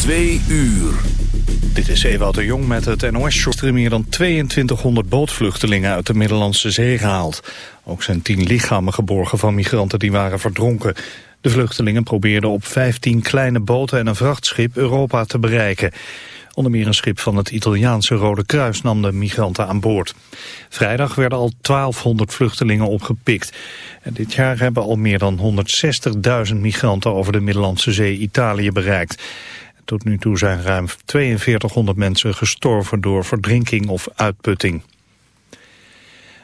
Twee uur. Dit is Ewout de Jong met het NOS-short. Er meer dan 2200 bootvluchtelingen uit de Middellandse Zee gehaald. Ook zijn tien lichamen geborgen van migranten die waren verdronken. De vluchtelingen probeerden op 15 kleine boten en een vrachtschip Europa te bereiken. Onder meer een schip van het Italiaanse Rode Kruis nam de migranten aan boord. Vrijdag werden al 1200 vluchtelingen opgepikt. En dit jaar hebben al meer dan 160.000 migranten over de Middellandse Zee Italië bereikt. Tot nu toe zijn ruim 4200 mensen gestorven door verdrinking of uitputting.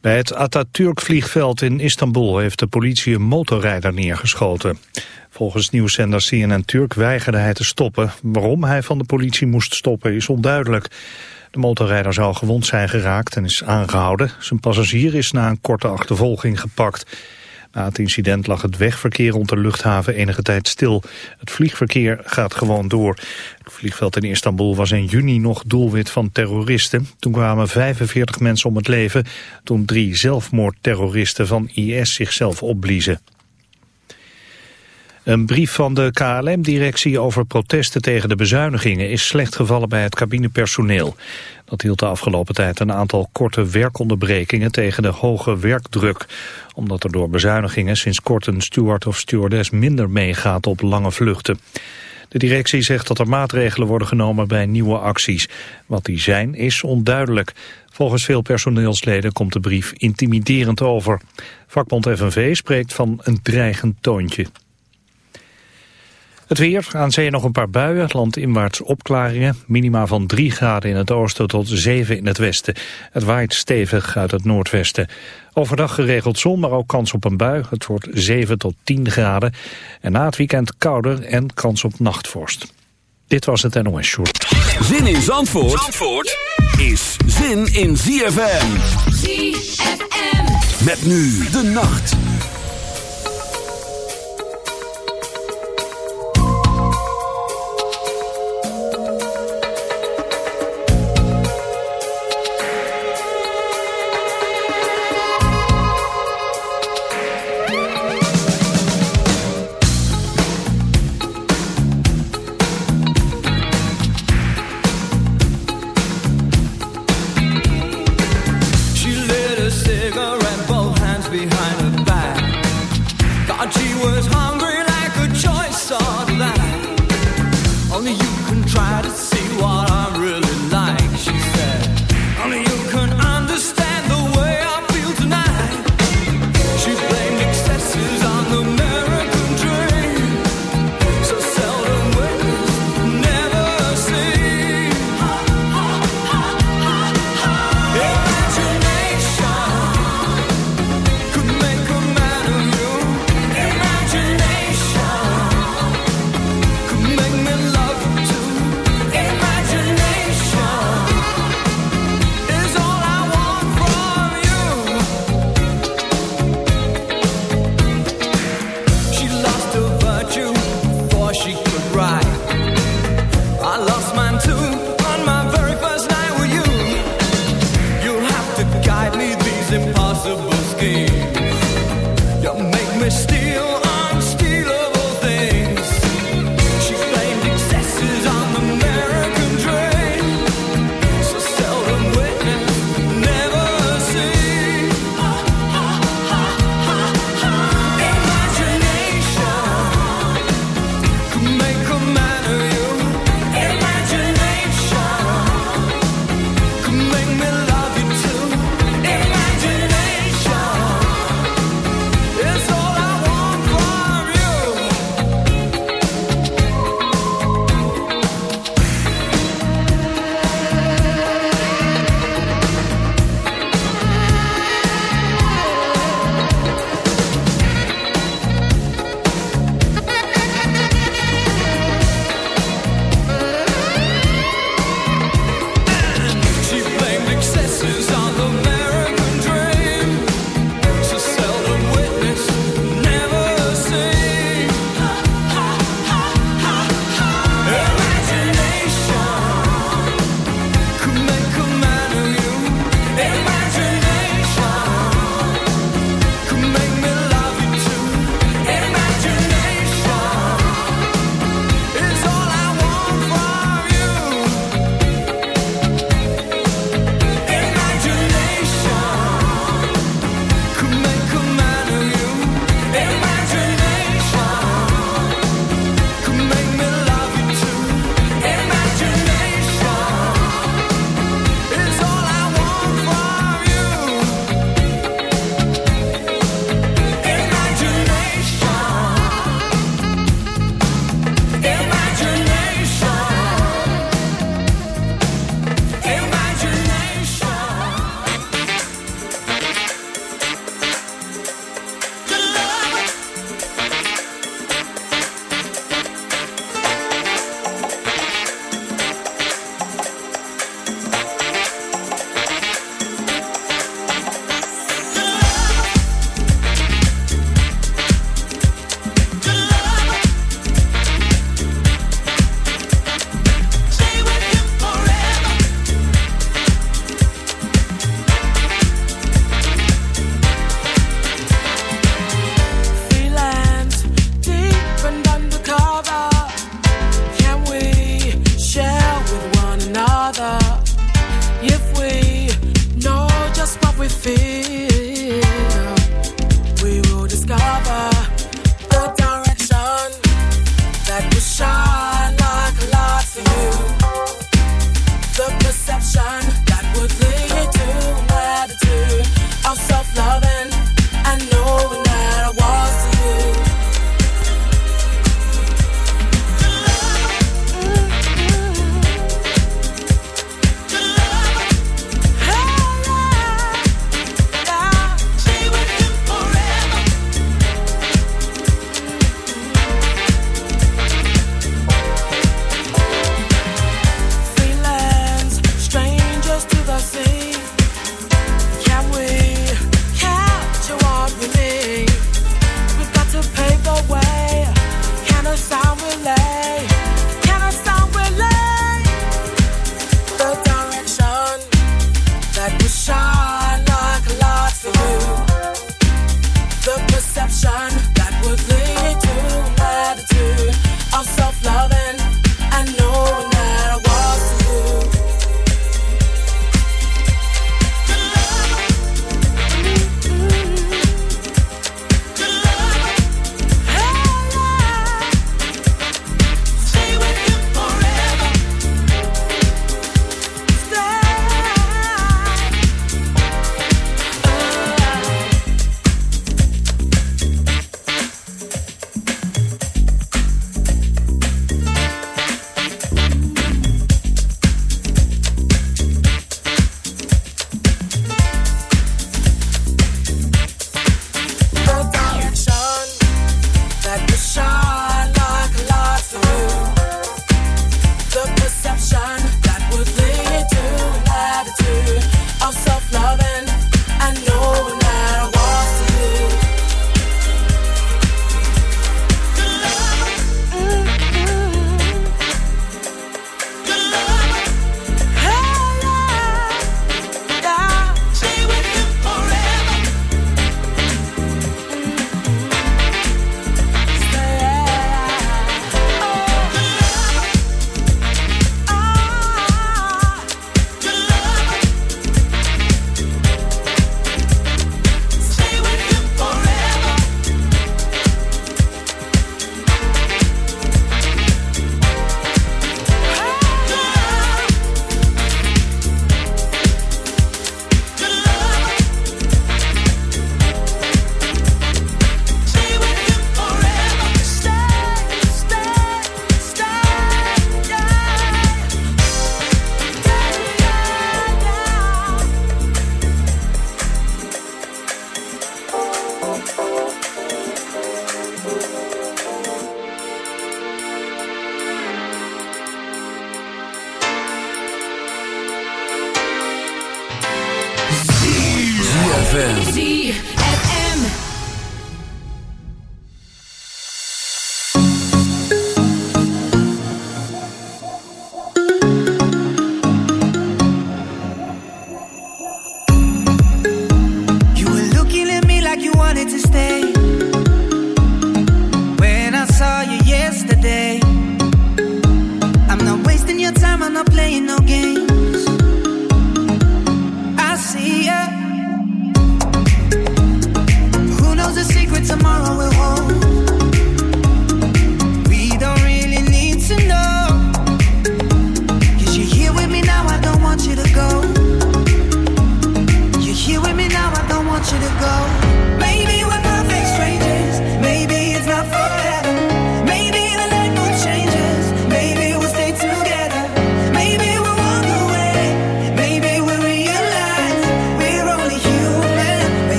Bij het Atatürk-vliegveld in Istanbul heeft de politie een motorrijder neergeschoten. Volgens nieuwszender CNN Turk weigerde hij te stoppen. Waarom hij van de politie moest stoppen is onduidelijk. De motorrijder zou gewond zijn geraakt en is aangehouden. Zijn passagier is na een korte achtervolging gepakt. Na het incident lag het wegverkeer rond de luchthaven enige tijd stil. Het vliegverkeer gaat gewoon door. Het vliegveld in Istanbul was in juni nog doelwit van terroristen. Toen kwamen 45 mensen om het leven toen drie zelfmoordterroristen van IS zichzelf opbliezen. Een brief van de KLM-directie over protesten tegen de bezuinigingen is slecht gevallen bij het cabinepersoneel. Dat hield de afgelopen tijd een aantal korte werkonderbrekingen tegen de hoge werkdruk. Omdat er door bezuinigingen sinds kort een steward of stewardess minder meegaat op lange vluchten. De directie zegt dat er maatregelen worden genomen bij nieuwe acties. Wat die zijn is onduidelijk. Volgens veel personeelsleden komt de brief intimiderend over. Vakbond FNV spreekt van een dreigend toontje. Het weer, aan zee nog een paar buien, landinwaarts opklaringen. Minima van 3 graden in het oosten tot 7 in het westen. Het waait stevig uit het noordwesten. Overdag geregeld zon, maar ook kans op een bui. Het wordt 7 tot 10 graden. En na het weekend kouder en kans op nachtvorst. Dit was het NOS Short. Zin in Zandvoort, Zandvoort is zin in ZFM. ZFM. Met nu de nacht.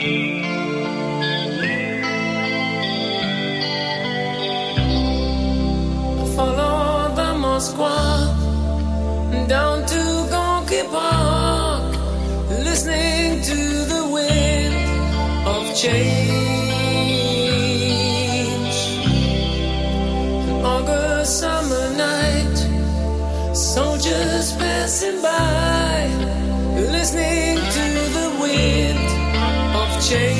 Follow the Moskva down to Park, listening to the wind of change. An August summer night, soldiers passing by, listening change.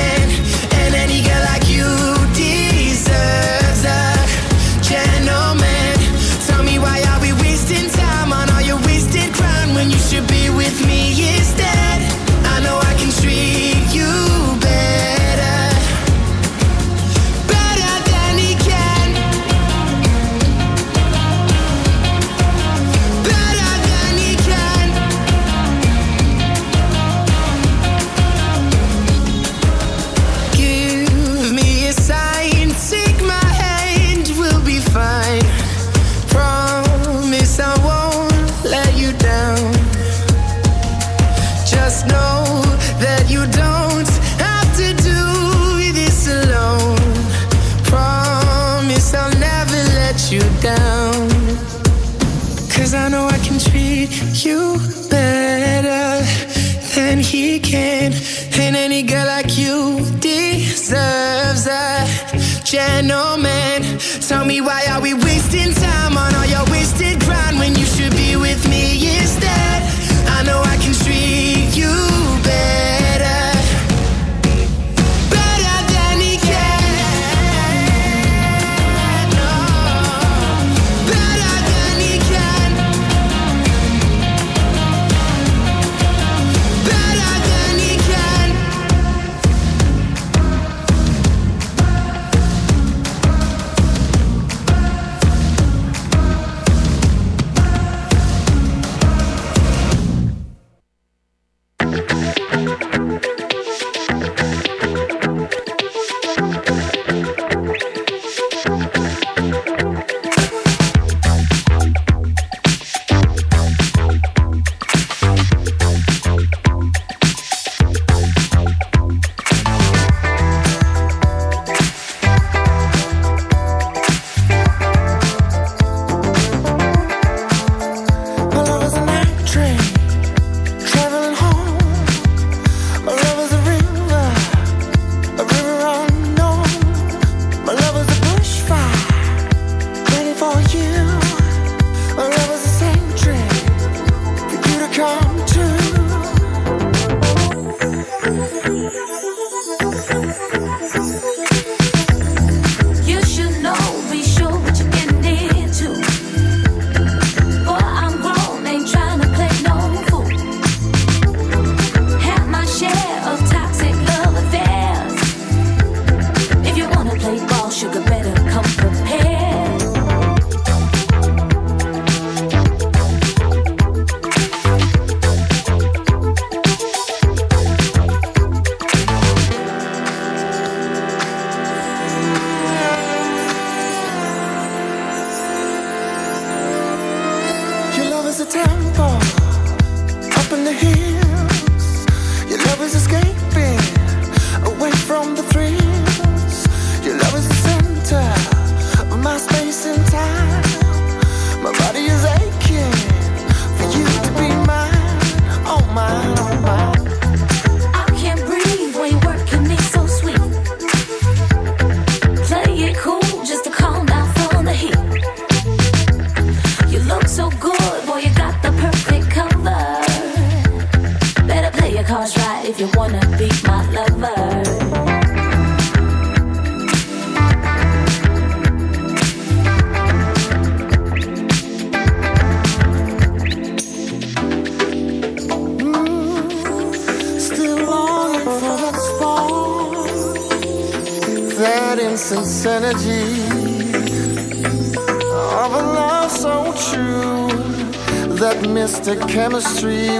gentleman. Chemistry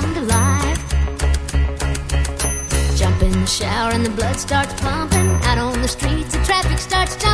come to life. Jump in the shower and the blood starts pumping. Out on the streets, the traffic starts jumping.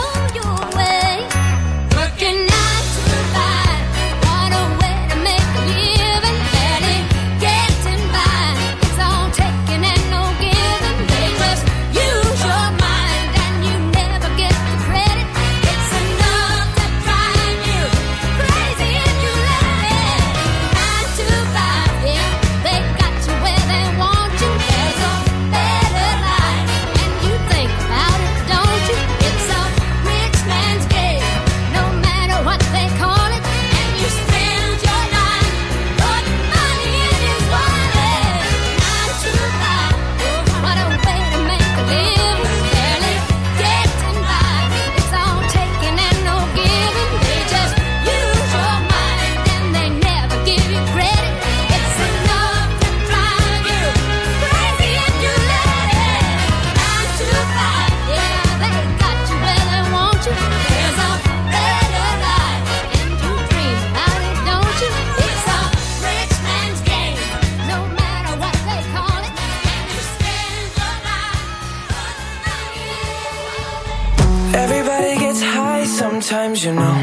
you know?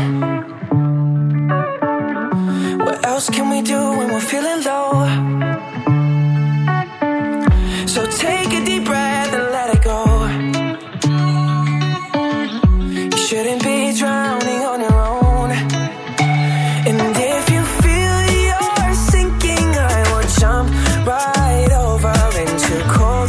What else can we do when we're feeling low? So take a deep breath and let it go. You shouldn't be drowning on your own. And if you feel you're sinking I will jump right over into cold